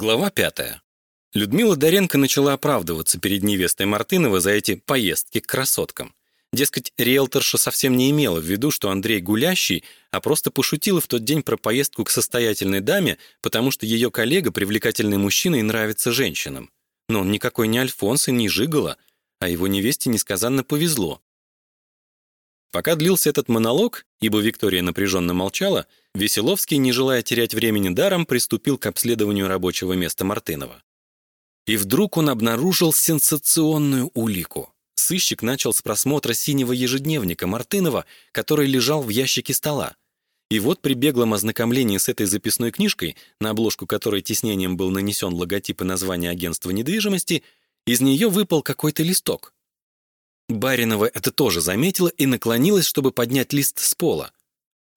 Глава пятая. Людмила Доренко начала оправдываться перед невестой Мартынова за эти поездки к красоткам. Дескать, риэлторша совсем не имела в виду, что Андрей гулящий, а просто пошутила в тот день про поездку к состоятельной даме, потому что ее коллега, привлекательный мужчина, и нравится женщинам. Но он никакой не Альфонс и не Жигало, а его невесте несказанно повезло. Пока длился этот монолог, ибо Виктория напряженно молчала, Веселовский, не желая терять времени даром, приступил к обследованию рабочего места Мартынова. И вдруг он обнаружил сенсационную улику. Сыщик начал с просмотра синего ежедневника Мартынова, который лежал в ящике стола. И вот при беглом ознакомлении с этой записной книжкой, на обложку которой тиснением был нанесен логотип и название агентства недвижимости, из нее выпал какой-то листок. Баринова это тоже заметила и наклонилась, чтобы поднять лист с пола.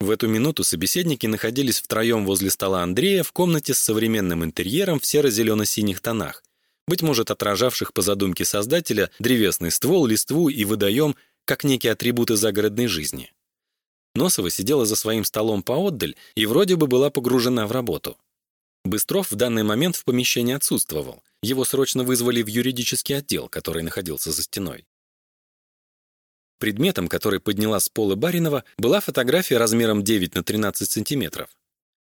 В эту минуту собеседники находились втроем возле стола Андрея в комнате с современным интерьером в серо-зелено-синих тонах, быть может, отражавших по задумке создателя древесный ствол, листву и водоем как некие атрибуты загородной жизни. Носова сидела за своим столом поотдаль и вроде бы была погружена в работу. Быстров в данный момент в помещении отсутствовал. Его срочно вызвали в юридический отдел, который находился за стеной. Предметом, который подняла с пола Баринова, была фотография размером 9 на 13 сантиметров.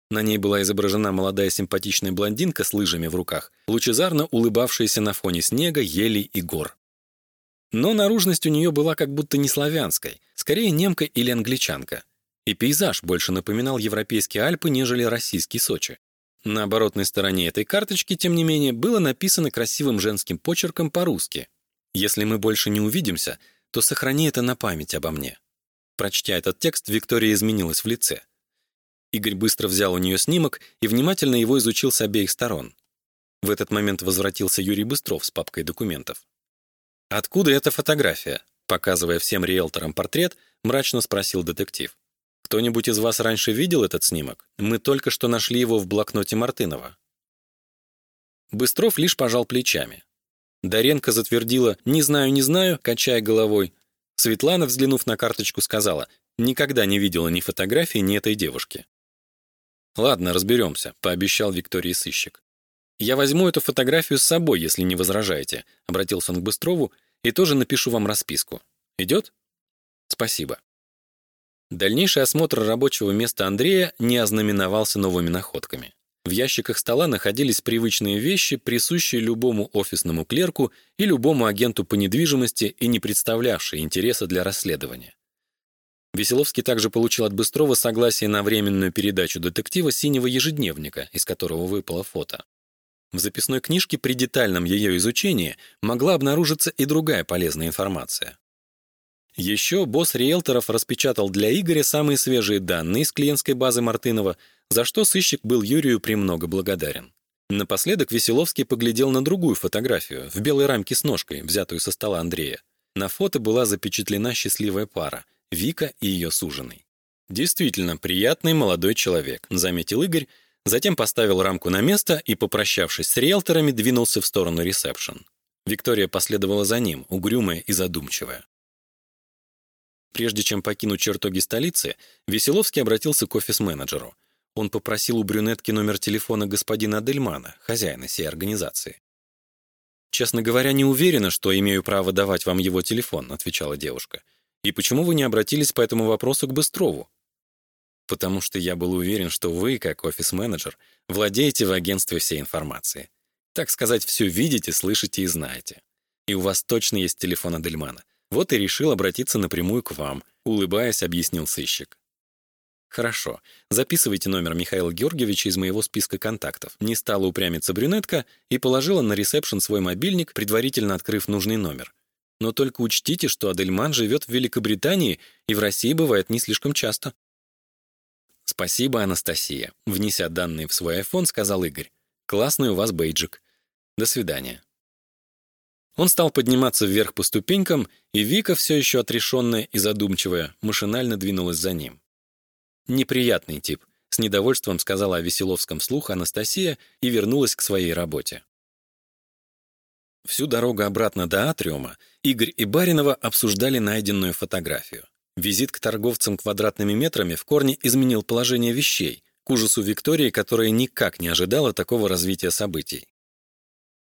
На ней была изображена молодая симпатичная блондинка с лыжами в руках, лучезарно улыбавшаяся на фоне снега, елей и гор. Но наружность у нее была как будто не славянской, скорее немка или англичанка. И пейзаж больше напоминал европейские Альпы, нежели российский Сочи. На оборотной стороне этой карточки, тем не менее, было написано красивым женским почерком по-русски. «Если мы больше не увидимся, то сохрани это на память обо мне». Прочтя этот текст, Виктория изменилась в лице. Игорь быстро взял у нее снимок и внимательно его изучил с обеих сторон. В этот момент возвратился Юрий Быстров с папкой документов. «Откуда эта фотография?» Показывая всем риэлторам портрет, мрачно спросил детектив. «Кто-нибудь из вас раньше видел этот снимок? Мы только что нашли его в блокноте Мартынова». Быстров лишь пожал плечами. Доренко затвердила «не знаю, не знаю», качая головой. Светлана, взглянув на карточку, сказала «никогда не видела ни фотографии, ни этой девушки». «Ладно, разберемся», — пообещал Виктории сыщик. «Я возьму эту фотографию с собой, если не возражаете», — обратился он к Быстрову, «и тоже напишу вам расписку. Идет?» «Спасибо». Дальнейший осмотр рабочего места Андрея не ознаменовался новыми находками. В ящиках стола находились привычные вещи, присущие любому офисному клерку и любому агенту по недвижимости и не представлявшие интереса для расследования. Веселовский также получил от Быстрова согласие на временную передачу детектива синего ежедневника, из которого выпало фото. В записной книжке при детальном ее изучении могла обнаружиться и другая полезная информация. Еще босс риэлторов распечатал для Игоря самые свежие данные из клиентской базы Мартынова, за что сыщик был Юрию премного благодарен. Напоследок Веселовский поглядел на другую фотографию, в белой рамке с ножкой, взятую со стола Андрея. На фото была запечатлена счастливая пара — Вика и ее суженый. «Действительно, приятный молодой человек», — заметил Игорь, затем поставил рамку на место и, попрощавшись с риэлторами, двинулся в сторону ресепшн. Виктория последовала за ним, угрюмая и задумчивая. Прежде чем покинуть чертоги столицы, Веселовский обратился к офис-менеджеру — он попросил у брюнетки номер телефона господина Дельмана, хозяина сей организации. «Честно говоря, не уверена, что имею право давать вам его телефон», — отвечала девушка. «И почему вы не обратились по этому вопросу к Быстрову?» «Потому что я был уверен, что вы, как офис-менеджер, владеете в агентстве всей информацией. Так сказать, все видите, слышите и знаете. И у вас точно есть телефон Адельмана. Вот и решил обратиться напрямую к вам», — улыбаясь, объяснил сыщик. «Хорошо. Записывайте номер Михаила Георгиевича из моего списка контактов». Не стала упрямиться брюнетка и положила на ресепшн свой мобильник, предварительно открыв нужный номер. Но только учтите, что Адельман живет в Великобритании и в России бывает не слишком часто. «Спасибо, Анастасия», — внеся данные в свой iPhone, сказал Игорь. «Классный у вас бейджик. До свидания». Он стал подниматься вверх по ступенькам, и Вика, все еще отрешенная и задумчивая, машинально двинулась за ним. «Неприятный тип», — с недовольством сказала о Веселовском вслух Анастасия и вернулась к своей работе. Всю дорогу обратно до Атриума Игорь и Баринова обсуждали найденную фотографию. Визит к торговцам квадратными метрами в корне изменил положение вещей. к ужасу Виктории, которая никак не ожидала такого развития событий.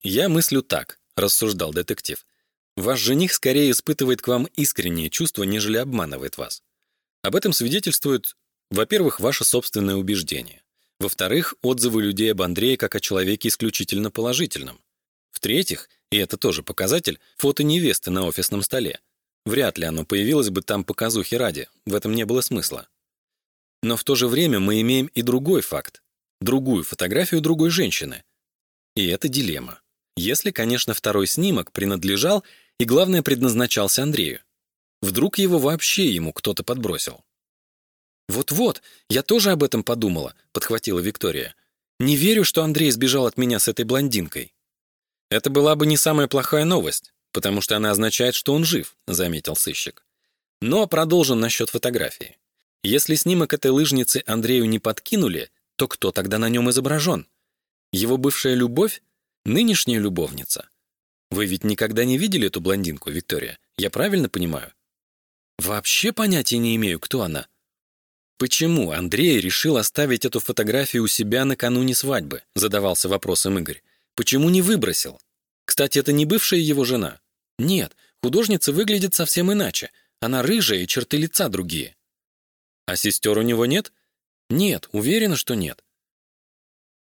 «Я мыслю так», — рассуждал детектив. «Ваш жених скорее испытывает к вам искренние чувства, нежели обманывает вас. Об этом свидетельствует, во-первых, ваше собственное убеждение. Во-вторых, отзывы людей об Андрее как о человеке исключительно положительном. В-третьих, и это тоже показатель, фото невесты на офисном столе. Вряд ли оно появилось бы там показухи ради, в этом не было смысла. Но в то же время мы имеем и другой факт, другую фотографию другой женщины. И это дилемма. Если, конечно, второй снимок принадлежал и, главное, предназначался Андрею. Вдруг его вообще ему кто-то подбросил. «Вот-вот, я тоже об этом подумала», — подхватила Виктория. «Не верю, что Андрей сбежал от меня с этой блондинкой». «Это была бы не самая плохая новость, потому что она означает, что он жив», — заметил сыщик. Но продолжим насчет фотографии. Если снимок этой лыжницы Андрею не подкинули, то кто тогда на нем изображен? Его бывшая любовь? Нынешняя любовница? Вы ведь никогда не видели эту блондинку, Виктория? Я правильно понимаю? Вообще понятия не имею, кто она. Почему Андрей решил оставить эту фотографию у себя накануне свадьбы? Задавался вопросом Игорь. Почему не выбросил? Кстати, это не бывшая его жена. Нет, художница выглядит совсем иначе. Она рыжая и черты лица другие. А сестер у него нет? Нет, уверена, что нет.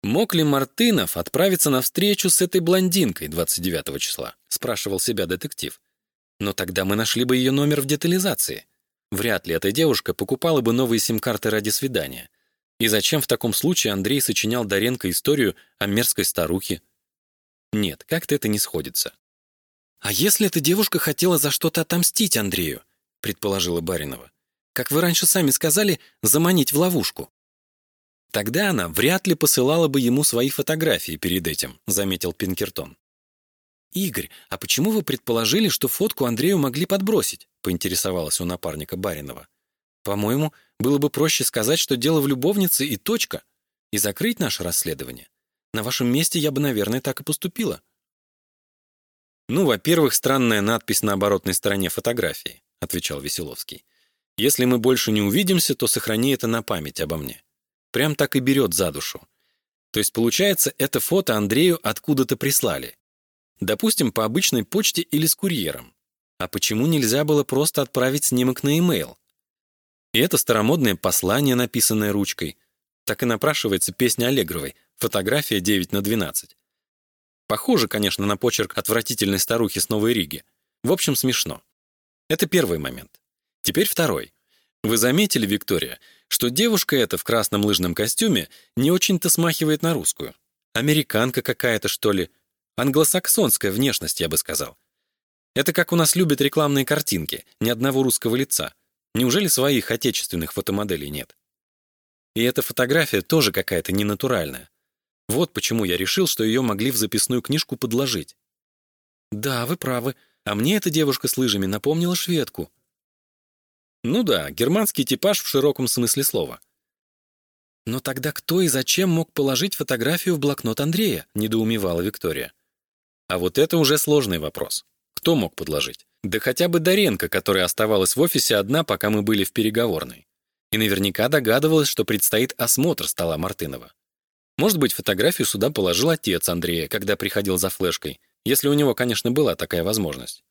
Мог ли Мартынов отправиться на встречу с этой блондинкой 29 числа? Спрашивал себя детектив. Но тогда мы нашли бы ее номер в детализации. Вряд ли эта девушка покупала бы новые сим-карты ради свидания. И зачем в таком случае Андрей сочинял Доренко историю о мерзкой старухе? Нет, как-то это не сходится. «А если эта девушка хотела за что-то отомстить Андрею?» — предположила Баринова. «Как вы раньше сами сказали, заманить в ловушку». «Тогда она вряд ли посылала бы ему свои фотографии перед этим», — заметил Пинкертон. «Игорь, а почему вы предположили, что фотку Андрею могли подбросить?» — поинтересовалась у напарника Баринова. «По-моему, было бы проще сказать, что дело в любовнице и точка, и закрыть наше расследование. На вашем месте я бы, наверное, так и поступила». «Ну, во-первых, странная надпись на оборотной стороне фотографии», — отвечал Веселовский. «Если мы больше не увидимся, то сохрани это на память обо мне. Прям так и берет за душу. То есть, получается, это фото Андрею откуда-то прислали, Допустим, по обычной почте или с курьером. А почему нельзя было просто отправить снимок на e-mail? И это старомодное послание, написанное ручкой. Так и напрашивается песня Аллегровой «Фотография 9 на 12». Похоже, конечно, на почерк отвратительной старухи с Новой Риги. В общем, смешно. Это первый момент. Теперь второй. Вы заметили, Виктория, что девушка эта в красном лыжном костюме не очень-то смахивает на русскую? Американка какая-то, что ли? Англосаксонская внешность, я бы сказал. Это как у нас любят рекламные картинки, ни одного русского лица. Неужели своих отечественных фотомоделей нет? И эта фотография тоже какая-то ненатуральная. Вот почему я решил, что ее могли в записную книжку подложить. Да, вы правы. А мне эта девушка с лыжами напомнила шведку. Ну да, германский типаж в широком смысле слова. Но тогда кто и зачем мог положить фотографию в блокнот Андрея, недоумевала Виктория. А вот это уже сложный вопрос. Кто мог подложить? Да хотя бы Доренко, которая оставалась в офисе одна, пока мы были в переговорной. И наверняка догадывалась, что предстоит осмотр стола Мартынова. Может быть, фотографию сюда положил отец Андрея, когда приходил за флешкой, если у него, конечно, была такая возможность.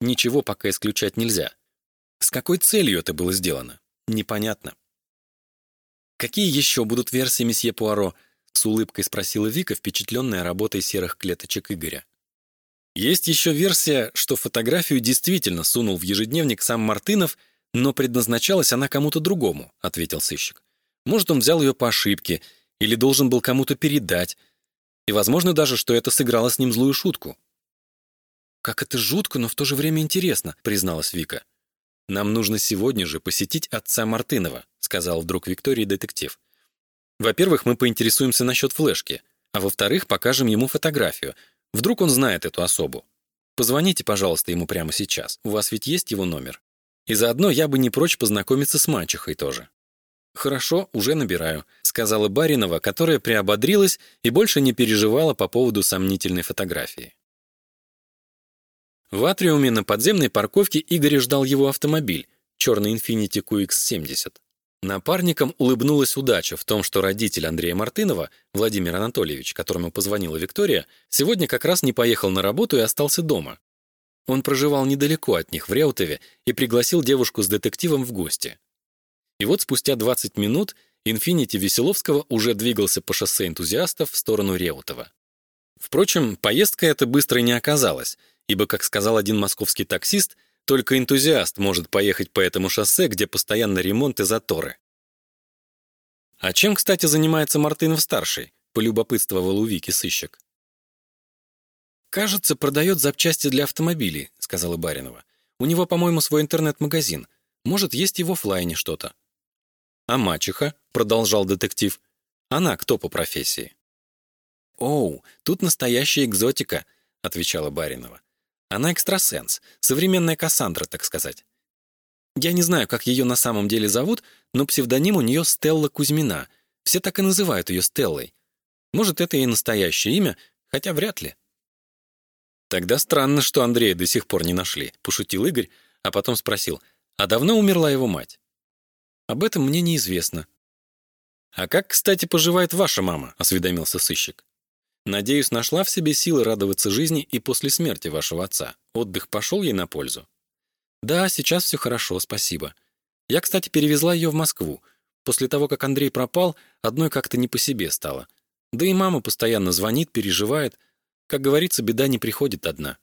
Ничего пока исключать нельзя. С какой целью это было сделано? Непонятно. «Какие еще будут версии месье Пуаро?» С улыбкой спросила Вика, впечатленная работой серых клеточек Игоря. Есть еще версия, что фотографию действительно сунул в ежедневник сам Мартынов, но предназначалась она кому-то другому, ответил сыщик. Может, он взял ее по ошибке или должен был кому-то передать. И возможно даже, что это сыграло с ним злую шутку. «Как это жутко, но в то же время интересно», — призналась Вика. «Нам нужно сегодня же посетить отца Мартынова», — сказал вдруг Виктории детектив. Во-первых, мы поинтересуемся насчет флешки, а во-вторых, покажем ему фотографию. Вдруг он знает эту особу. Позвоните, пожалуйста, ему прямо сейчас. У вас ведь есть его номер. И заодно я бы не прочь познакомиться с мачехой тоже. «Хорошо, уже набираю», — сказала Баринова, которая приободрилась и больше не переживала по поводу сомнительной фотографии. В атриуме на подземной парковке Игорь ждал его автомобиль, черный Infiniti QX70. Напарникам улыбнулась удача в том, что родитель Андрея Мартынова, Владимир Анатольевич, которому позвонила Виктория, сегодня как раз не поехал на работу и остался дома. Он проживал недалеко от них, в Реутове, и пригласил девушку с детективом в гости. И вот спустя 20 минут «Инфинити» Веселовского уже двигался по шоссе энтузиастов в сторону Реутова. Впрочем, поездка эта быстрой не оказалась, ибо, как сказал один московский таксист, только энтузиаст может поехать по этому шоссе, где постоянно ремонт и заторы. А чем, кстати, занимается Мартынов-старший? полюбопытствовал у Вики сыщик. «Кажется, продает запчасти для автомобилей», — сказала Баринова. «У него, по-моему, свой интернет-магазин. Может, есть и в офлайне что-то». «А мачеха?» — продолжал детектив. «Она кто по профессии?» «Оу, тут настоящая экзотика», — отвечала Баринова. Она экстрасенс, современная Кассандра, так сказать. Я не знаю, как ее на самом деле зовут, но псевдоним у нее Стелла Кузьмина. Все так и называют ее Стеллой. Может, это и настоящее имя, хотя вряд ли. Тогда странно, что Андрея до сих пор не нашли, пошутил Игорь, а потом спросил, а давно умерла его мать? Об этом мне неизвестно. А как, кстати, поживает ваша мама? осведомился сыщик. Надеюсь, нашла в себе силы радоваться жизни и после смерти вашего отца. Отдых пошел ей на пользу? Да, сейчас все хорошо, спасибо. Я, кстати, перевезла ее в Москву. После того, как Андрей пропал, одной как-то не по себе стало. Да и мама постоянно звонит, переживает. Как говорится, беда не приходит одна.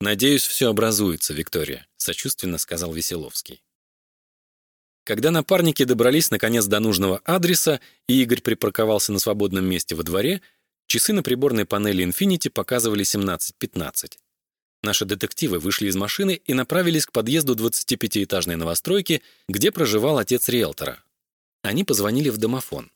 «Надеюсь, все образуется, Виктория», — сочувственно сказал Веселовский. Когда напарники добрались наконец до нужного адреса, и Игорь припарковался на свободном месте во дворе, Часы на приборной панели Infinity показывали 17.15. Наши детективы вышли из машины и направились к подъезду 25-этажной новостройки, где проживал отец риэлтора. Они позвонили в домофон.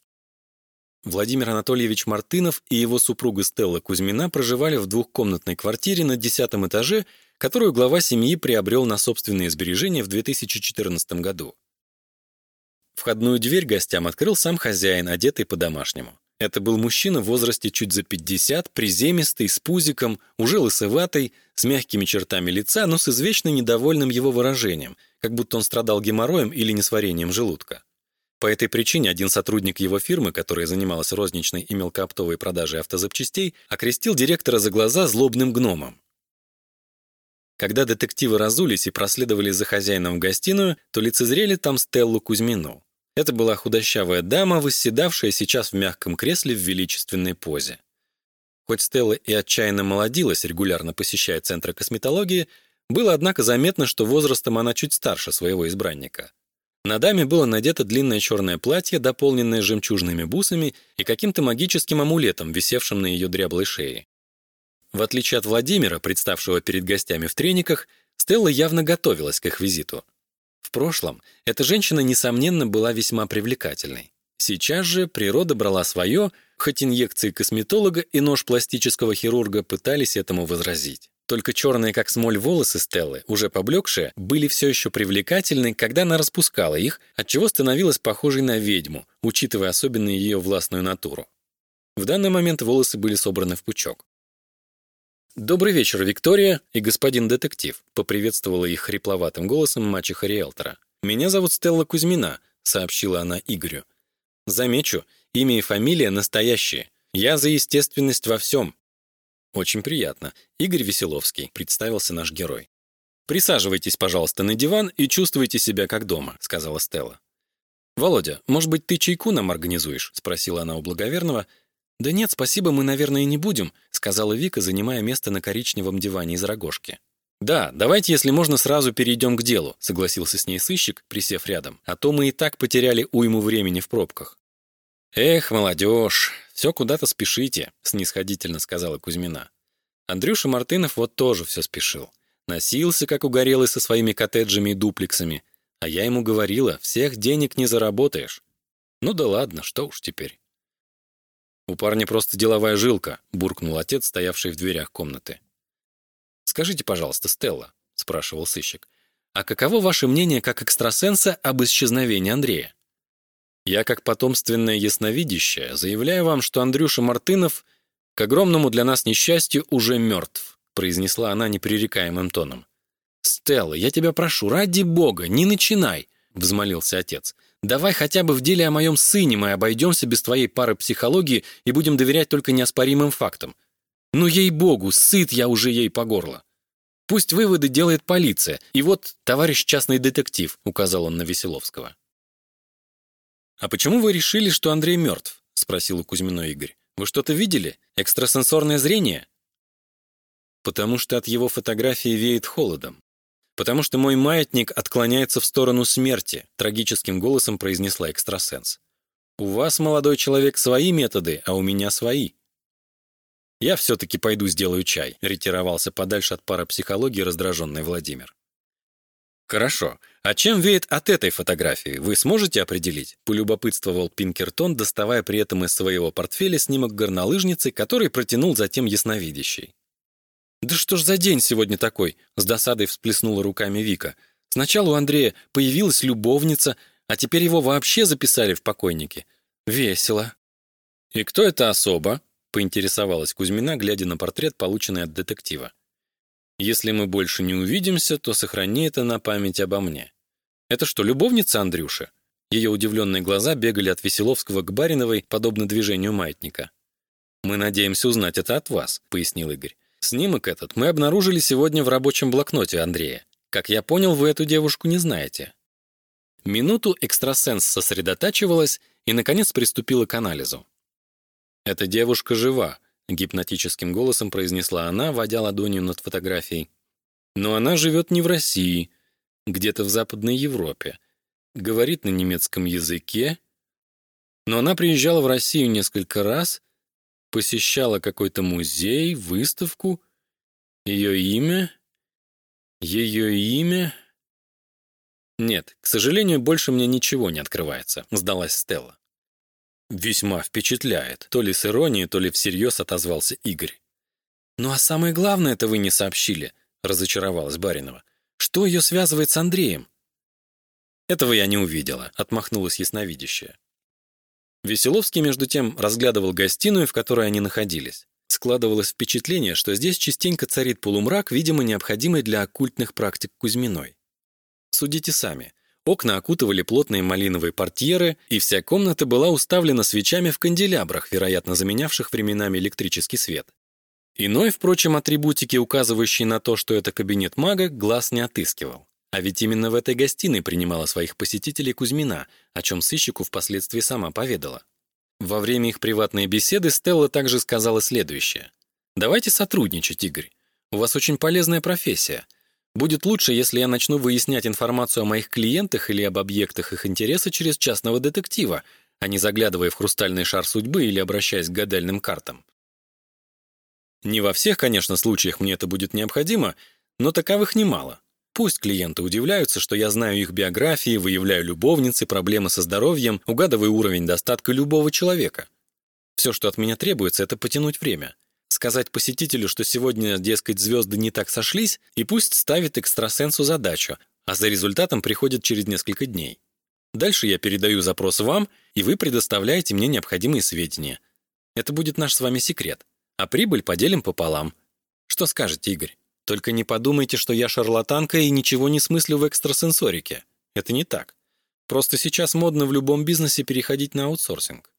Владимир Анатольевич Мартынов и его супруга Стелла Кузьмина проживали в двухкомнатной квартире на десятом этаже, которую глава семьи приобрел на собственные сбережения в 2014 году. Входную дверь гостям открыл сам хозяин, одетый по-домашнему. Это был мужчина в возрасте чуть за 50, приземистый, с пузиком, уже лысоватый, с мягкими чертами лица, но с извечно недовольным его выражением, как будто он страдал геморроем или несварением желудка. По этой причине один сотрудник его фирмы, которая занималась розничной и мелкооптовой продажей автозапчастей, окрестил директора за глаза злобным гномом. Когда детективы разулись и проследовали за хозяином в гостиную, то лицезрели там Стеллу Кузьмину. Это была худощавая дама, восседавшая сейчас в мягком кресле в величественной позе. Хоть Стелла и отчаянно молодилась, регулярно посещая центры косметологии, было, однако, заметно, что возрастом она чуть старше своего избранника. На даме было надето длинное черное платье, дополненное жемчужными бусами и каким-то магическим амулетом, висевшим на ее дряблой шее. В отличие от Владимира, представшего перед гостями в трениках, Стелла явно готовилась к их визиту. В прошлом эта женщина, несомненно, была весьма привлекательной. Сейчас же природа брала свое, хоть инъекции косметолога и нож пластического хирурга пытались этому возразить. Только черные, как смоль, волосы Стеллы, уже поблекшие, были все еще привлекательны, когда она распускала их, отчего становилась похожей на ведьму, учитывая особенно ее властную натуру. В данный момент волосы были собраны в пучок. «Добрый вечер, Виктория и господин детектив», — поприветствовала их хрипловатым голосом мачеха риэлтора. «Меня зовут Стелла Кузьмина», — сообщила она Игорю. «Замечу, имя и фамилия настоящие. Я за естественность во всем». «Очень приятно. Игорь Веселовский», — представился наш герой. «Присаживайтесь, пожалуйста, на диван и чувствуйте себя как дома», — сказала Стелла. «Володя, может быть, ты чайку нам организуешь?» — спросила она у благоверного, — «Да нет, спасибо, мы, наверное, не будем», сказала Вика, занимая место на коричневом диване из рогожки. «Да, давайте, если можно, сразу перейдем к делу», согласился с ней сыщик, присев рядом. «А то мы и так потеряли уйму времени в пробках». «Эх, молодежь, все куда-то спешите», снисходительно сказала Кузьмина. Андрюша Мартынов вот тоже все спешил. Носился, как угорелый, со своими коттеджами и дуплексами. А я ему говорила, всех денег не заработаешь. Ну да ладно, что уж теперь. «У парня просто деловая жилка», — буркнул отец, стоявший в дверях комнаты. «Скажите, пожалуйста, Стелла», — спрашивал сыщик, «а каково ваше мнение как экстрасенса об исчезновении Андрея?» «Я, как потомственное ясновидящее, заявляю вам, что Андрюша Мартынов, к огромному для нас несчастью, уже мертв», произнесла она непререкаемым тоном. «Стелла, я тебя прошу, ради бога, не начинай!» — взмолился отец. Давай хотя бы в деле о моем сыне мы обойдемся без твоей пары психологии и будем доверять только неоспоримым фактам. Ну, ей-богу, сыт я уже ей по горло. Пусть выводы делает полиция. И вот, товарищ частный детектив, указал он на Веселовского. А почему вы решили, что Андрей мертв? спросил у Кузьмино Игорь. Вы что-то видели? Экстрасенсорное зрение? Потому что от его фотографии веет холодом. Потому что мой маятник отклоняется в сторону смерти, трагическим голосом произнесла экстрасенс. У вас, молодой человек, свои методы, а у меня свои. «Я все-таки пойду сделаю чай», — ретировался подальше от парапсихологии раздраженный Владимир. «Хорошо. А чем веет от этой фотографии? Вы сможете определить?» — полюбопытствовал Пинкертон, доставая при этом из своего портфеля снимок горнолыжницы, который протянул затем ясновидящий. «Да что ж за день сегодня такой?» — с досадой всплеснула руками Вика. «Сначала у Андрея появилась любовница, а теперь его вообще записали в покойники. Весело». «И кто это особа?» поинтересовалась Кузьмина, глядя на портрет, полученный от детектива. «Если мы больше не увидимся, то сохрани это на память обо мне». «Это что, любовница Андрюши?» Ее удивленные глаза бегали от Веселовского к Бариновой, подобно движению маятника. «Мы надеемся узнать это от вас», — пояснил Игорь. «Снимок этот мы обнаружили сегодня в рабочем блокноте Андрея. Как я понял, вы эту девушку не знаете». Минуту экстрасенс сосредотачивалась и, наконец, приступила к анализу. «Эта девушка жива», — гипнотическим голосом произнесла она, водя ладонью над фотографией. «Но она живет не в России, где-то в Западной Европе. Говорит на немецком языке. Но она приезжала в Россию несколько раз, посещала какой-то музей, выставку. Ее имя... Ее имя... Нет, к сожалению, больше мне ничего не открывается, сдалась Стелла. «Весьма впечатляет», — то ли с иронией, то ли всерьез отозвался Игорь. «Ну а самое главное это вы не сообщили», — разочаровалась Баринова. «Что ее связывает с Андреем?» «Этого я не увидела», — отмахнулась ясновидящая. Веселовский, между тем, разглядывал гостиную, в которой они находились. Складывалось впечатление, что здесь частенько царит полумрак, видимо, необходимый для оккультных практик Кузьминой. Судите сами. Окна окутывали плотные малиновые портьеры, и вся комната была уставлена свечами в канделябрах, вероятно, заменявших временами электрический свет. Иной, впрочем, атрибутики, указывающие на то, что это кабинет мага, глаз не отыскивал. А ведь именно в этой гостиной принимала своих посетителей Кузьмина, о чем сыщику впоследствии сама поведала. Во время их приватной беседы Стелла также сказала следующее. «Давайте сотрудничать, Игорь. У вас очень полезная профессия. Будет лучше, если я начну выяснять информацию о моих клиентах или об объектах их интереса через частного детектива, а не заглядывая в хрустальный шар судьбы или обращаясь к гадальным картам. Не во всех, конечно, случаях мне это будет необходимо, но таковых немало. Пусть клиенты удивляются, что я знаю их биографии, выявляю любовницы, проблемы со здоровьем, угадываю уровень достатка любого человека. Все, что от меня требуется, это потянуть время сказать посетителю, что сегодня, дескать, звезды не так сошлись, и пусть ставит экстрасенсу задачу, а за результатом приходит через несколько дней. Дальше я передаю запрос вам, и вы предоставляете мне необходимые сведения. Это будет наш с вами секрет. А прибыль поделим пополам. Что скажете, Игорь? Только не подумайте, что я шарлатанка и ничего не смыслю в экстрасенсорике. Это не так. Просто сейчас модно в любом бизнесе переходить на аутсорсинг.